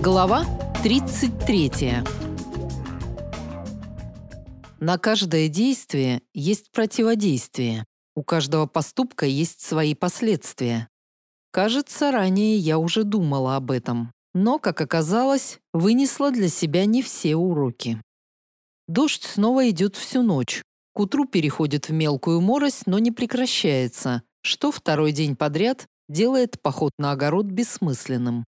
Глава 33. На каждое действие есть противодействие. У каждого поступка есть свои последствия. Кажется, ранее я уже думала об этом, но, как оказалось, вынесла для себя не все уроки. Дождь снова идет всю ночь. К утру переходит в мелкую морось, но не прекращается, что второй день подряд делает поход на огород бессмысленным.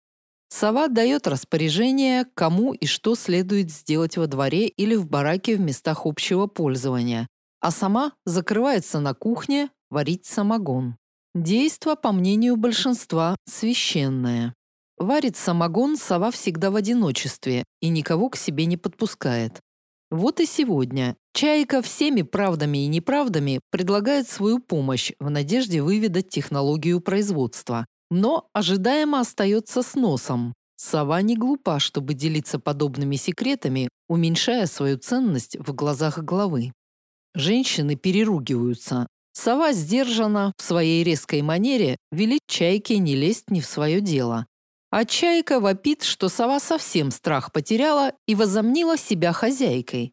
Сова дает распоряжение, кому и что следует сделать во дворе или в бараке в местах общего пользования, а сама закрывается на кухне варить самогон. Действо, по мнению большинства, священное. Варит самогон сова всегда в одиночестве и никого к себе не подпускает. Вот и сегодня Чайка всеми правдами и неправдами предлагает свою помощь в надежде выведать технологию производства, но ожидаемо остается с носом. Сова не глупа, чтобы делиться подобными секретами, уменьшая свою ценность в глазах главы. Женщины переругиваются. Сова сдержана в своей резкой манере, велит чайке не лезть не в свое дело. А чайка вопит, что сова совсем страх потеряла и возомнила себя хозяйкой.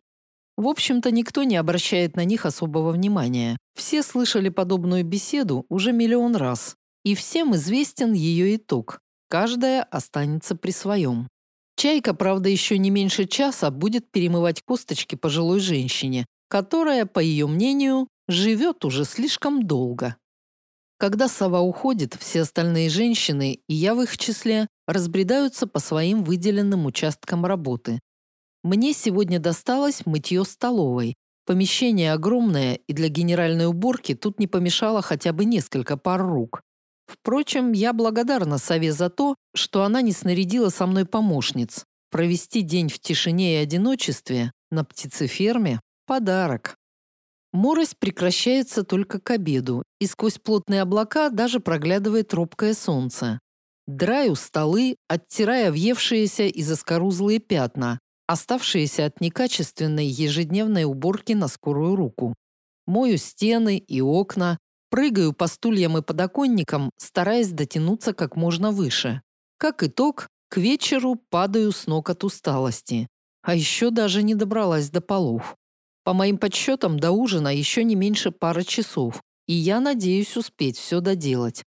В общем-то, никто не обращает на них особого внимания. Все слышали подобную беседу уже миллион раз. И всем известен ее итог. Каждая останется при своем. Чайка, правда, еще не меньше часа будет перемывать косточки пожилой женщине, которая, по ее мнению, живет уже слишком долго. Когда сова уходит, все остальные женщины, и я в их числе, разбредаются по своим выделенным участкам работы. Мне сегодня досталось мытье столовой. Помещение огромное, и для генеральной уборки тут не помешало хотя бы несколько пар рук. Впрочем, я благодарна Сове за то, что она не снарядила со мной помощниц. Провести день в тишине и одиночестве на птицеферме – подарок. Морось прекращается только к обеду, и сквозь плотные облака даже проглядывает робкое солнце. Драю столы, оттирая въевшиеся и заскорузлые пятна, оставшиеся от некачественной ежедневной уборки на скорую руку. Мою стены и окна, Прыгаю по стульям и подоконникам, стараясь дотянуться как можно выше. Как итог, к вечеру падаю с ног от усталости. А еще даже не добралась до полов. По моим подсчетам, до ужина еще не меньше пары часов, и я надеюсь успеть все доделать.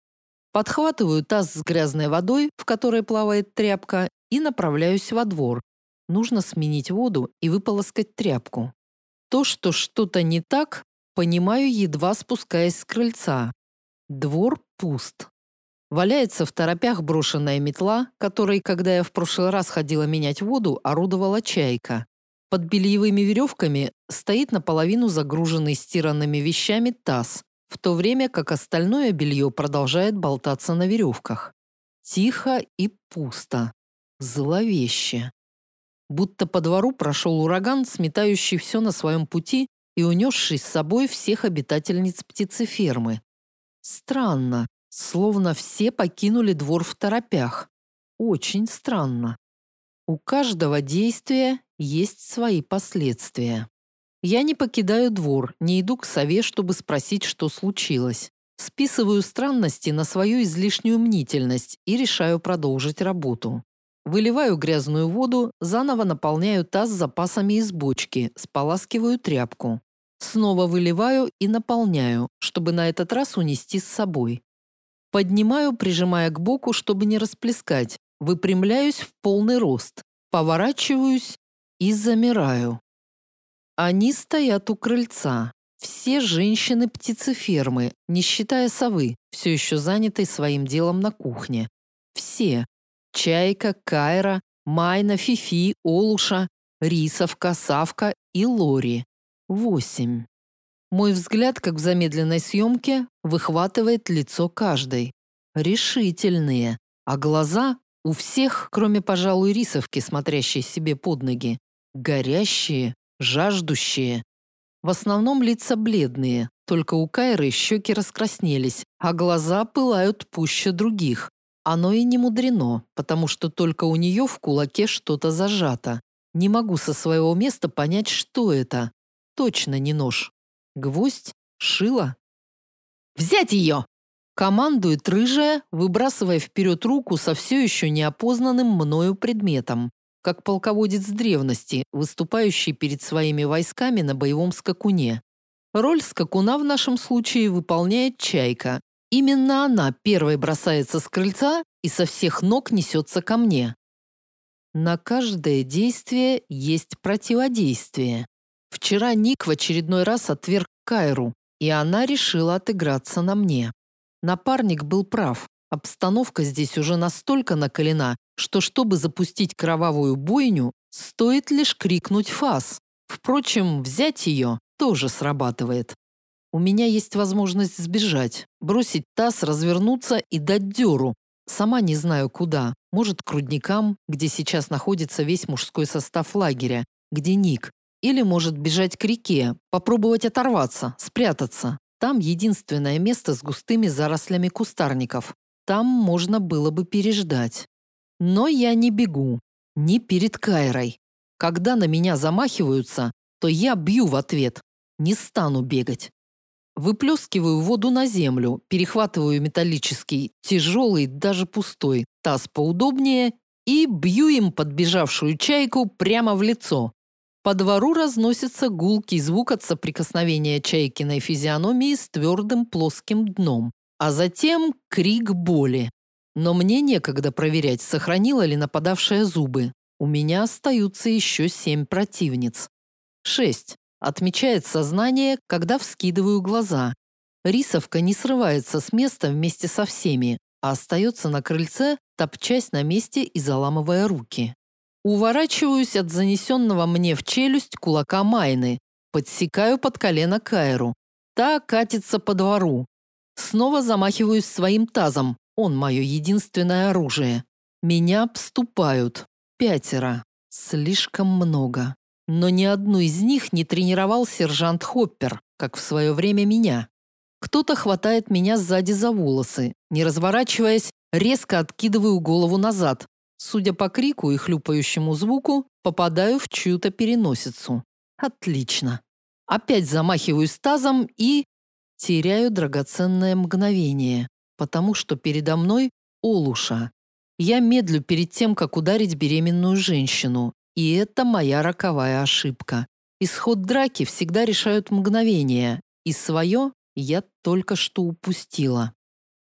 Подхватываю таз с грязной водой, в которой плавает тряпка, и направляюсь во двор. Нужно сменить воду и выполоскать тряпку. То, что что-то не так, Понимаю, едва спускаясь с крыльца. Двор пуст. Валяется в торопях брошенная метла, которой, когда я в прошлый раз ходила менять воду, орудовала чайка. Под бельевыми веревками стоит наполовину загруженный стиранными вещами таз, в то время как остальное белье продолжает болтаться на веревках. Тихо и пусто. Зловеще. Будто по двору прошел ураган, сметающий все на своем пути и унесший с собой всех обитательниц птицефермы. Странно, словно все покинули двор в торопях. Очень странно. У каждого действия есть свои последствия. Я не покидаю двор, не иду к сове, чтобы спросить, что случилось. Списываю странности на свою излишнюю мнительность и решаю продолжить работу. Выливаю грязную воду, заново наполняю таз запасами из бочки, споласкиваю тряпку. Снова выливаю и наполняю, чтобы на этот раз унести с собой. Поднимаю, прижимая к боку, чтобы не расплескать. Выпрямляюсь в полный рост. Поворачиваюсь и замираю. Они стоят у крыльца. Все женщины птицефермы, не считая совы, все еще занятой своим делом на кухне. Все. Чайка, Кайра, Майна, Фифи, Олуша, Рисовка, Савка и Лори. Восемь. Мой взгляд, как в замедленной съемке, выхватывает лицо каждой. Решительные. А глаза у всех, кроме, пожалуй, рисовки, смотрящей себе под ноги, горящие, жаждущие. В основном лица бледные, только у Кайры щеки раскраснелись, а глаза пылают пуще других. Оно и не мудрено, потому что только у нее в кулаке что-то зажато. Не могу со своего места понять, что это. Точно не нож. Гвоздь? Шило? «Взять ее!» Командует рыжая, выбрасывая вперед руку со все еще неопознанным мною предметом, как полководец древности, выступающий перед своими войсками на боевом скакуне. Роль скакуна в нашем случае выполняет чайка. Именно она первой бросается с крыльца и со всех ног несется ко мне. На каждое действие есть противодействие. Вчера Ник в очередной раз отверг Кайру, и она решила отыграться на мне. Напарник был прав. Обстановка здесь уже настолько накалена, что чтобы запустить кровавую бойню, стоит лишь крикнуть фас. Впрочем, взять ее тоже срабатывает. У меня есть возможность сбежать, бросить таз, развернуться и дать дёру. Сама не знаю куда. Может, к рудникам, где сейчас находится весь мужской состав лагеря, где Ник. Или может бежать к реке, попробовать оторваться, спрятаться. Там единственное место с густыми зарослями кустарников. Там можно было бы переждать. Но я не бегу. Не перед Кайрой. Когда на меня замахиваются, то я бью в ответ. Не стану бегать. Выплескиваю воду на землю, перехватываю металлический, тяжелый, даже пустой, таз поудобнее и бью им подбежавшую чайку прямо в лицо. По двору разносится гулкий звук от соприкосновения чайкиной физиономии с твердым плоским дном, а затем крик боли. Но мне некогда проверять, сохранила ли нападавшая зубы. У меня остаются еще семь противниц. Шесть. Отмечает сознание, когда вскидываю глаза. Рисовка не срывается с места вместе со всеми, а остается на крыльце, топчась на месте и заламывая руки. Уворачиваюсь от занесенного мне в челюсть кулака Майны. Подсекаю под колено Кайру. Та катится по двору. Снова замахиваюсь своим тазом. Он мое единственное оружие. Меня обступают. Пятеро. Слишком много. Но ни одну из них не тренировал сержант Хоппер, как в свое время меня. Кто-то хватает меня сзади за волосы. Не разворачиваясь, резко откидываю голову назад, Судя по крику и хлюпающему звуку, попадаю в чью-то переносицу. Отлично. Опять замахиваюсь тазом и... Теряю драгоценное мгновение, потому что передо мной Олуша. Я медлю перед тем, как ударить беременную женщину, и это моя роковая ошибка. Исход драки всегда решают мгновения, и свое я только что упустила.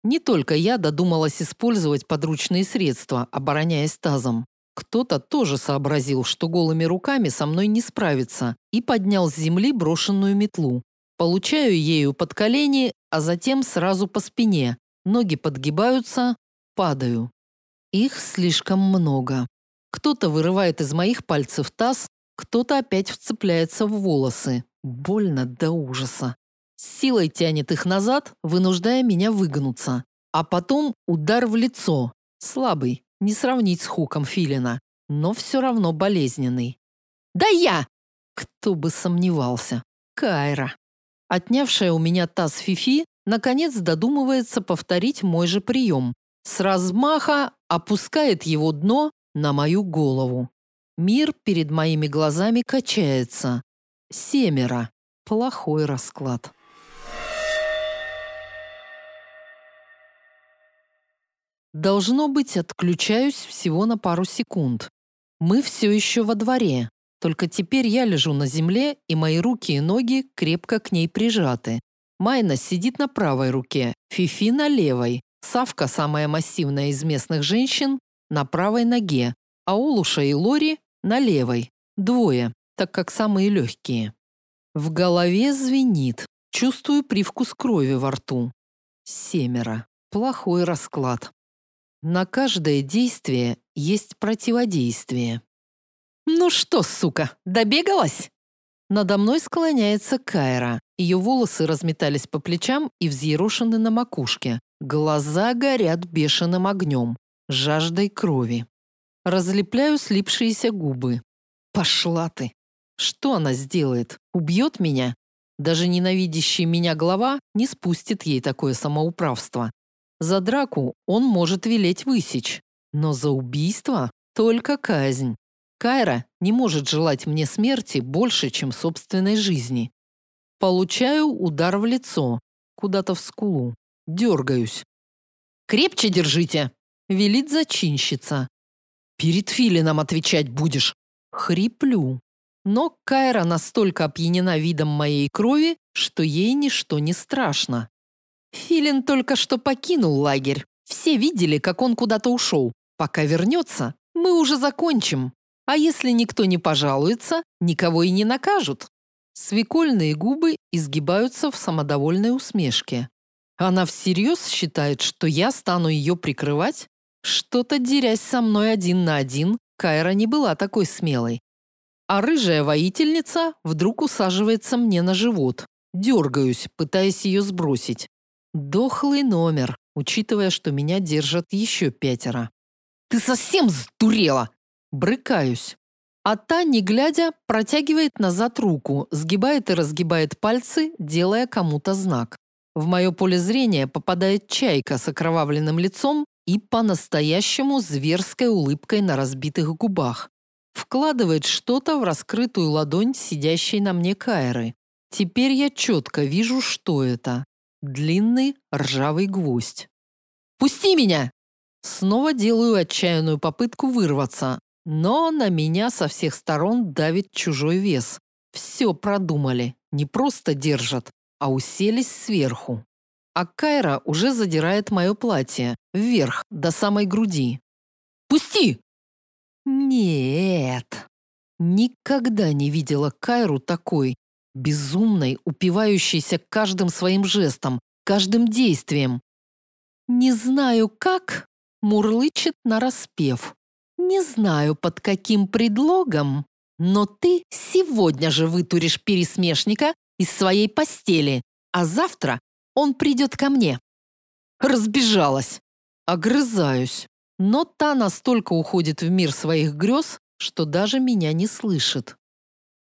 Не только я додумалась использовать подручные средства, обороняясь тазом. Кто-то тоже сообразил, что голыми руками со мной не справится, и поднял с земли брошенную метлу. Получаю ею под колени, а затем сразу по спине. Ноги подгибаются, падаю. Их слишком много. Кто-то вырывает из моих пальцев таз, кто-то опять вцепляется в волосы. Больно до ужаса силой тянет их назад, вынуждая меня выгнуться. А потом удар в лицо. Слабый, не сравнить с хуком Филина, но все равно болезненный. «Да я!» Кто бы сомневался. Кайра. Отнявшая у меня таз Фифи, наконец додумывается повторить мой же прием. С размаха опускает его дно на мою голову. Мир перед моими глазами качается. Семеро. Плохой расклад. Должно быть, отключаюсь всего на пару секунд. Мы все еще во дворе, только теперь я лежу на земле, и мои руки и ноги крепко к ней прижаты. Майна сидит на правой руке, Фифи на левой, Савка, самая массивная из местных женщин, на правой ноге, а Улуша и Лори на левой. Двое, так как самые легкие. В голове звенит, чувствую привкус крови во рту. Семеро. Плохой расклад. На каждое действие есть противодействие. «Ну что, сука, добегалась?» Надо мной склоняется Кайра. Ее волосы разметались по плечам и взъерошены на макушке. Глаза горят бешеным огнем, жаждой крови. Разлепляю слипшиеся губы. Пошла ты. Что она сделает? Убьет меня? Даже ненавидящий меня глава не спустит ей такое самоуправство. За драку он может велеть высечь, но за убийство только казнь. Кайра не может желать мне смерти больше, чем собственной жизни. Получаю удар в лицо, куда-то в скулу. Дергаюсь. «Крепче держите!» – велит зачинщица. «Перед филином отвечать будешь!» Хриплю. Но Кайра настолько опьянена видом моей крови, что ей ничто не страшно. Филин только что покинул лагерь. Все видели, как он куда-то ушел. Пока вернется, мы уже закончим. А если никто не пожалуется, никого и не накажут. Свекольные губы изгибаются в самодовольной усмешке. Она всерьез считает, что я стану ее прикрывать? Что-то дерясь со мной один на один, Кайра не была такой смелой. А рыжая воительница вдруг усаживается мне на живот. Дергаюсь, пытаясь ее сбросить. Дохлый номер, учитывая, что меня держат еще пятеро. «Ты совсем сдурела!» Брыкаюсь. А та, не глядя, протягивает назад руку, сгибает и разгибает пальцы, делая кому-то знак. В мое поле зрения попадает чайка с окровавленным лицом и по-настоящему зверской улыбкой на разбитых губах. Вкладывает что-то в раскрытую ладонь сидящей на мне Кайры. Теперь я четко вижу, что это. Длинный ржавый гвоздь. «Пусти меня!» Снова делаю отчаянную попытку вырваться, но на меня со всех сторон давит чужой вес. Все продумали, не просто держат, а уселись сверху. А Кайра уже задирает мое платье, вверх, до самой груди. «Пусти!» Нет, никогда не видела Кайру такой, безумной, упивающейся каждым своим жестом, каждым действием. «Не знаю как», — мурлычет нараспев. «Не знаю, под каким предлогом, но ты сегодня же вытуришь пересмешника из своей постели, а завтра он придет ко мне». Разбежалась. Огрызаюсь. Но та настолько уходит в мир своих грез, что даже меня не слышит.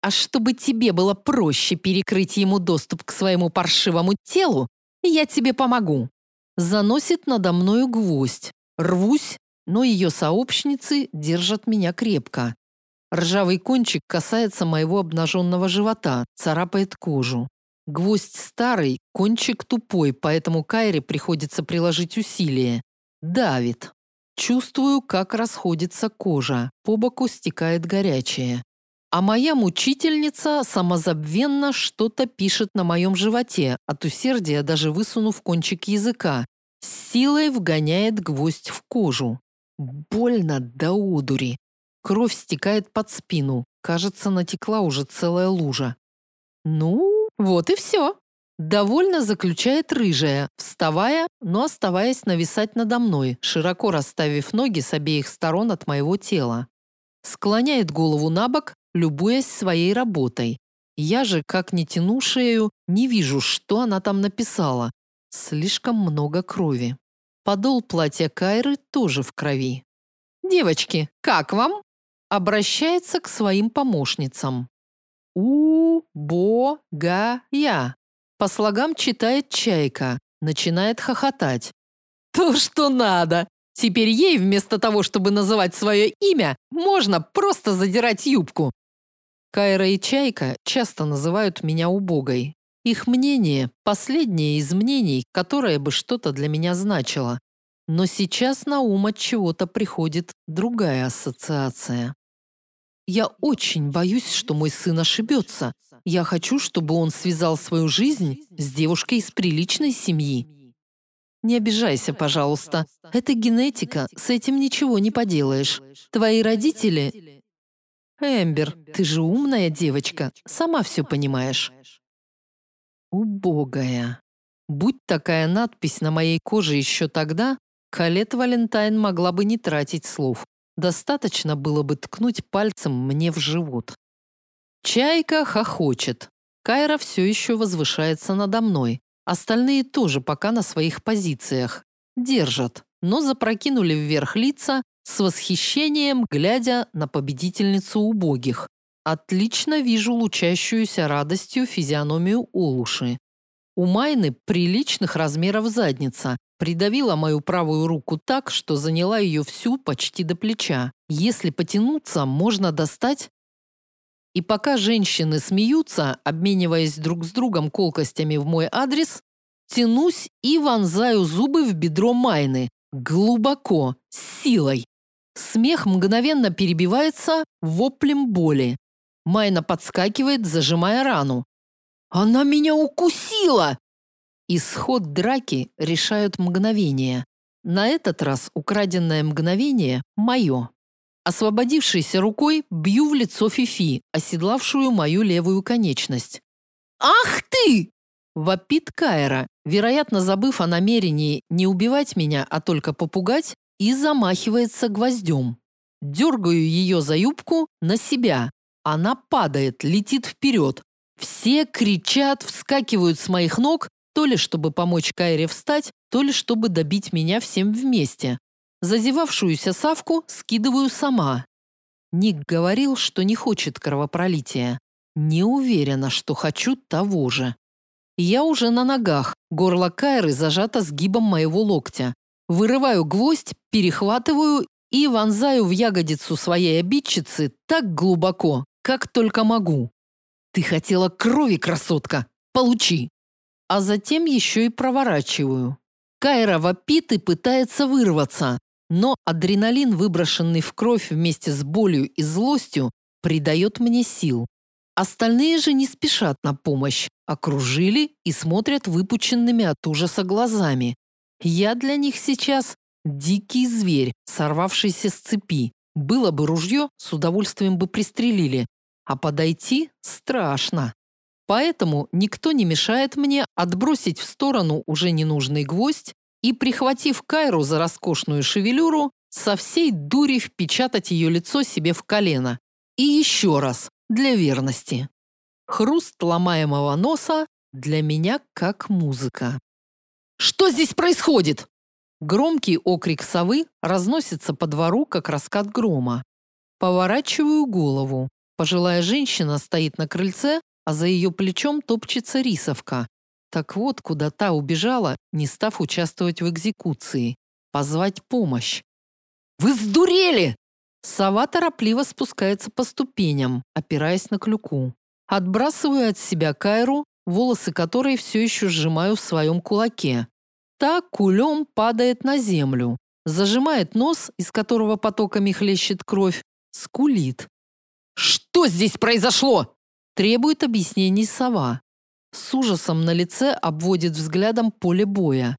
А чтобы тебе было проще перекрыть ему доступ к своему паршивому телу, я тебе помогу. Заносит надо мною гвоздь. Рвусь, но ее сообщницы держат меня крепко. Ржавый кончик касается моего обнаженного живота, царапает кожу. Гвоздь старый, кончик тупой, поэтому Кайре приходится приложить усилие. Давит. Чувствую, как расходится кожа, по боку стекает горячее. А моя мучительница самозабвенно что-то пишет на моем животе, от усердия даже высунув кончик языка. С силой вгоняет гвоздь в кожу. Больно до удури. Кровь стекает под спину. Кажется, натекла уже целая лужа. Ну, вот и все. Довольно заключает рыжая, вставая, но оставаясь нависать надо мной, широко расставив ноги с обеих сторон от моего тела. Склоняет голову на бок, любуясь своей работой. Я же, как не тяну шею, не вижу, что она там написала. Слишком много крови. Подол платья Кайры тоже в крови. «Девочки, как вам?» Обращается к своим помощницам. «У-бо-га-я». По слогам читает Чайка, начинает хохотать. «То, что надо! Теперь ей вместо того, чтобы называть свое имя, можно просто задирать юбку. Кайра и Чайка часто называют меня убогой. Их мнение – последнее из мнений, которое бы что-то для меня значило. Но сейчас на ум от чего-то приходит другая ассоциация. Я очень боюсь, что мой сын ошибется. Я хочу, чтобы он связал свою жизнь с девушкой из приличной семьи. Не обижайся, пожалуйста. Это генетика, с этим ничего не поделаешь. Твои родители Эмбер, ты же умная девочка, сама все понимаешь. Убогая. Будь такая надпись на моей коже еще тогда, Калет Валентайн могла бы не тратить слов. Достаточно было бы ткнуть пальцем мне в живот. Чайка хохочет. Кайра все еще возвышается надо мной. Остальные тоже пока на своих позициях. Держат, но запрокинули вверх лица с восхищением глядя на победительницу убогих. Отлично вижу лучащуюся радостью физиономию Олуши. У Майны приличных размеров задница. Придавила мою правую руку так, что заняла ее всю почти до плеча. Если потянуться, можно достать... И пока женщины смеются, обмениваясь друг с другом колкостями в мой адрес, Тянусь и вонзаю зубы в бедро Майны. Глубоко, с силой. Смех мгновенно перебивается воплем боли. Майна подскакивает, зажимая рану. «Она меня укусила!» Исход драки решают мгновение. На этот раз украденное мгновение мое. Освободившейся рукой бью в лицо Фифи, оседлавшую мою левую конечность. «Ах ты!» – вопит Кайра, вероятно, забыв о намерении не убивать меня, а только попугать, и замахивается гвоздем. Дергаю ее за юбку на себя. Она падает, летит вперед. Все кричат, вскакивают с моих ног, то ли чтобы помочь Кайре встать, то ли чтобы добить меня всем вместе. Зазевавшуюся Савку скидываю сама. Ник говорил, что не хочет кровопролития. Не уверена, что хочу того же. Я уже на ногах, горло Кайры зажато сгибом моего локтя. Вырываю гвоздь, перехватываю и вонзаю в ягодицу своей обидчицы так глубоко, как только могу. Ты хотела крови, красотка? Получи. А затем еще и проворачиваю. Кайра вопит и пытается вырваться, но адреналин, выброшенный в кровь вместе с болью и злостью, придает мне сил. Остальные же не спешат на помощь, окружили и смотрят выпученными от ужаса глазами. Я для них сейчас дикий зверь, сорвавшийся с цепи. Было бы ружье, с удовольствием бы пристрелили, а подойти страшно. Поэтому никто не мешает мне отбросить в сторону уже ненужный гвоздь и, прихватив Кайру за роскошную шевелюру, со всей дури впечатать ее лицо себе в колено. И еще раз, для верности. Хруст ломаемого носа для меня как музыка. «Что здесь происходит?» Громкий окрик совы разносится по двору, как раскат грома. Поворачиваю голову. Пожилая женщина стоит на крыльце, а за ее плечом топчется рисовка. Так вот, куда та убежала, не став участвовать в экзекуции. Позвать помощь. «Вы сдурели!» Сова торопливо спускается по ступеням, опираясь на клюку. Отбрасываю от себя Кайру, волосы которой все еще сжимаю в своем кулаке. Та кулем падает на землю, зажимает нос, из которого потоками хлещет кровь, скулит. «Что здесь произошло?» Требует объяснений сова. С ужасом на лице обводит взглядом поле боя.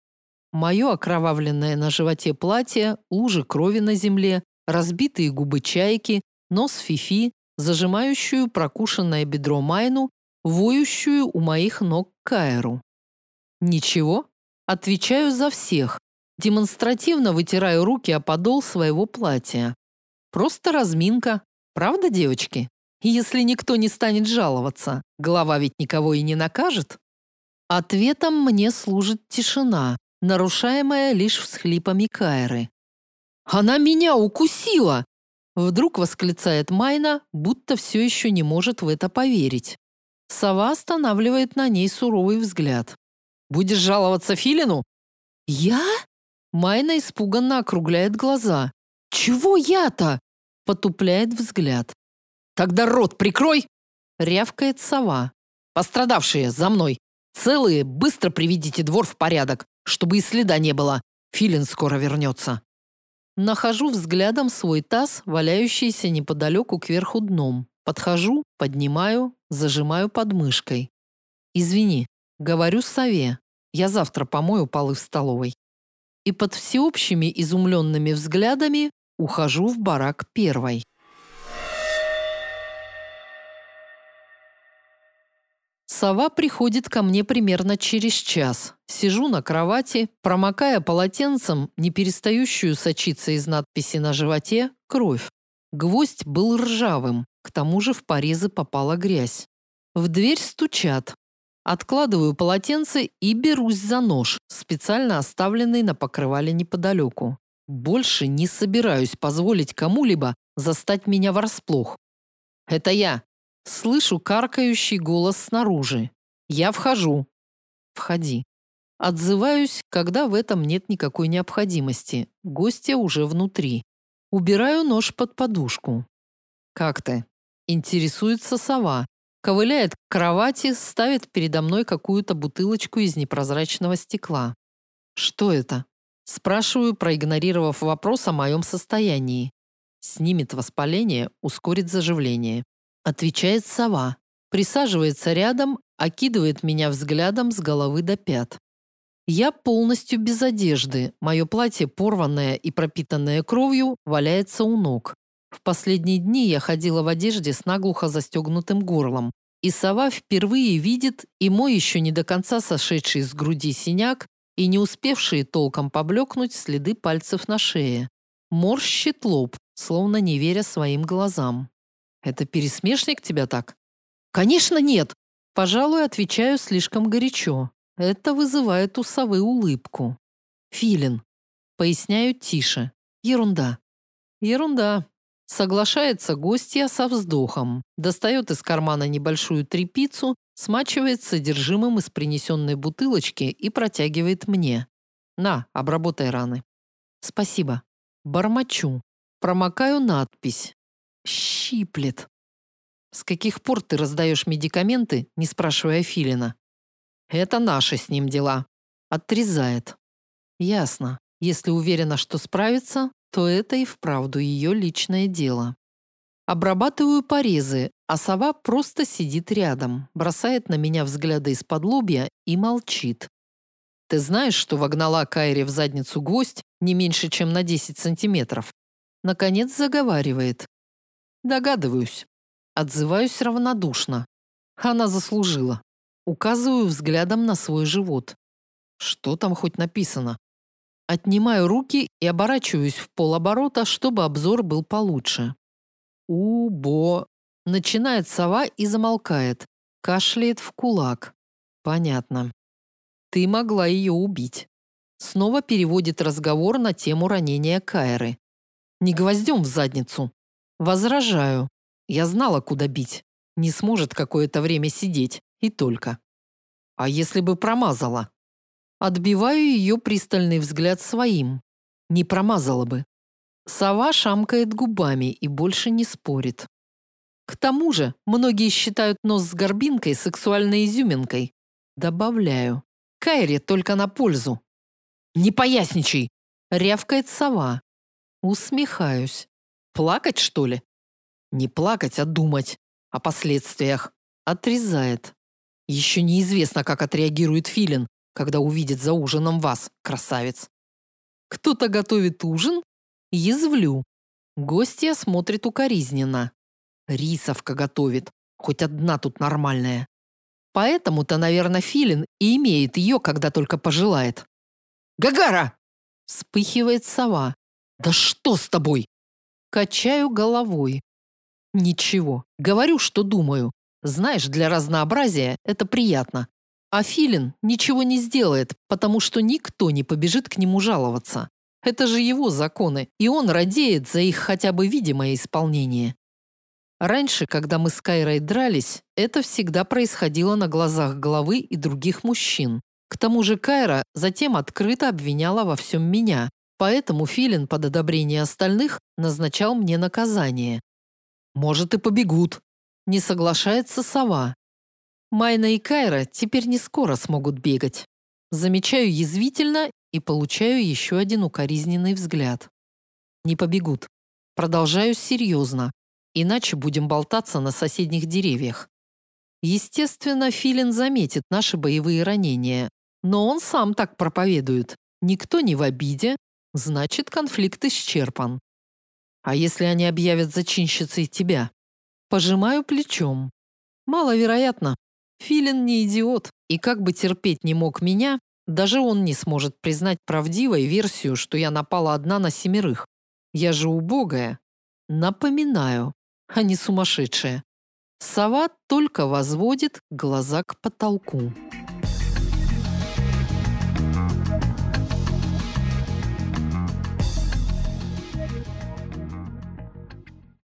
Мое окровавленное на животе платье, лужи крови на земле, разбитые губы чайки, нос Фифи, зажимающую прокушенное бедро Майну, воющую у моих ног Кайру. Ничего, отвечаю за всех, демонстративно вытираю руки о подол своего платья. Просто разминка, правда, девочки? Если никто не станет жаловаться, глава ведь никого и не накажет. Ответом мне служит тишина, нарушаемая лишь всхлипами Кайры. Она меня укусила!» Вдруг восклицает Майна, будто все еще не может в это поверить. Сова останавливает на ней суровый взгляд. «Будешь жаловаться Филину?» «Я?» Майна испуганно округляет глаза. «Чего я-то?» Потупляет взгляд. «Тогда рот прикрой!» Рявкает сова. «Пострадавшие, за мной! Целые, быстро приведите двор в порядок, чтобы и следа не было. Филин скоро вернется». Нахожу взглядом свой таз, валяющийся неподалеку кверху дном. Подхожу, поднимаю, зажимаю подмышкой. «Извини», — говорю сове. «Я завтра помою полы в столовой». И под всеобщими изумленными взглядами ухожу в барак первой. Сова приходит ко мне примерно через час. Сижу на кровати, промокая полотенцем, не перестающую сочиться из надписи на животе, кровь. Гвоздь был ржавым, к тому же в порезы попала грязь. В дверь стучат. Откладываю полотенце и берусь за нож, специально оставленный на покрывале неподалеку. Больше не собираюсь позволить кому-либо застать меня врасплох. «Это я», Слышу каркающий голос снаружи. Я вхожу. Входи. Отзываюсь, когда в этом нет никакой необходимости. Гостья уже внутри. Убираю нож под подушку. Как ты? Интересуется сова. ковыляет к кровати, ставит передо мной какую-то бутылочку из непрозрачного стекла. Что это? Спрашиваю, проигнорировав вопрос о моем состоянии. Снимет воспаление, ускорит заживление. Отвечает сова. Присаживается рядом, окидывает меня взглядом с головы до пят. Я полностью без одежды. Мое платье, порванное и пропитанное кровью, валяется у ног. В последние дни я ходила в одежде с наглухо застегнутым горлом. И сова впервые видит и мой еще не до конца сошедший с груди синяк, и не успевшие толком поблекнуть следы пальцев на шее. Морщит лоб, словно не веря своим глазам. «Это пересмешник тебя так?» «Конечно нет!» Пожалуй, отвечаю слишком горячо. Это вызывает у совы улыбку. «Филин». Поясняю тише. Ерунда. Ерунда. Соглашается гостья со вздохом, достает из кармана небольшую трепицу, смачивает содержимым из принесенной бутылочки и протягивает мне. На, обработай раны. Спасибо. Бормочу. Промокаю надпись. Щиплет. С каких пор ты раздаешь медикаменты, не спрашивая Филина? Это наши с ним дела. Отрезает. Ясно. Если уверена, что справится, то это и вправду ее личное дело. Обрабатываю порезы, а сова просто сидит рядом, бросает на меня взгляды из-под лобья и молчит. Ты знаешь, что вогнала Кайре в задницу гвоздь не меньше, чем на 10 сантиметров? Наконец заговаривает. Догадываюсь. Отзываюсь равнодушно. Она заслужила. Указываю взглядом на свой живот. Что там хоть написано? Отнимаю руки и оборачиваюсь в полоборота, чтобы обзор был получше. «Убо...» Начинает сова и замолкает. Кашляет в кулак. Понятно. Ты могла ее убить. Снова переводит разговор на тему ранения Кайры. Не гвоздем в задницу. Возражаю. Я знала, куда бить. Не сможет какое-то время сидеть. И только. А если бы промазала? Отбиваю ее пристальный взгляд своим. Не промазала бы. Сова шамкает губами и больше не спорит. К тому же, многие считают нос с горбинкой сексуальной изюминкой. Добавляю. Кайре только на пользу. «Не поясничай!» — рявкает сова. Усмехаюсь. «Плакать, что ли?» «Не плакать, а думать. О последствиях». Отрезает. Еще неизвестно, как отреагирует Филин, когда увидит за ужином вас, красавец. Кто-то готовит ужин? Язвлю. Гостья смотрит укоризненно. Рисовка готовит. Хоть одна тут нормальная. Поэтому-то, наверное, Филин и имеет ее, когда только пожелает. «Гагара!» Вспыхивает сова. «Да что с тобой?» Качаю головой. Ничего. Говорю, что думаю. Знаешь, для разнообразия это приятно. А Филин ничего не сделает, потому что никто не побежит к нему жаловаться. Это же его законы, и он радеет за их хотя бы видимое исполнение. Раньше, когда мы с Кайрой дрались, это всегда происходило на глазах главы и других мужчин. К тому же Кайра затем открыто обвиняла во всем меня, поэтому Филин под одобрение остальных назначал мне наказание. «Может, и побегут», – не соглашается сова. Майна и Кайра теперь не скоро смогут бегать. Замечаю язвительно и получаю еще один укоризненный взгляд. Не побегут. Продолжаю серьезно, иначе будем болтаться на соседних деревьях. Естественно, Филин заметит наши боевые ранения, но он сам так проповедует. Никто не в обиде, значит, конфликт исчерпан. А если они объявят зачинщицей тебя? Пожимаю плечом. Маловероятно, Филин не идиот, и как бы терпеть не мог меня, даже он не сможет признать правдивой версию, что я напала одна на семерых. Я же убогая. Напоминаю, а не сумасшедшая. Сова только возводит глаза к потолку.